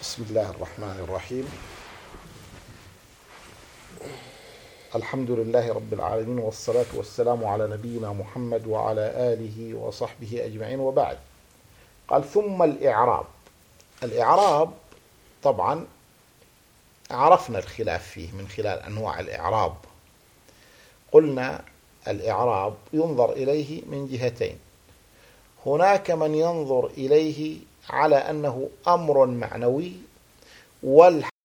بسم الله الرحمن الرحيم. الحمد لله رب العالمين والصلاة والسلام على نبينا محمد وعلى آله وصحبه أجمعين وبعد. قال ثم الإعراب. الإعراب طبعا عرفنا الخلاف فيه من خلال أنواع الإعراب. قلنا الإعراب ينظر إليه من جهتين. هناك من ينظر إليه على أنه أمر معنوي والحق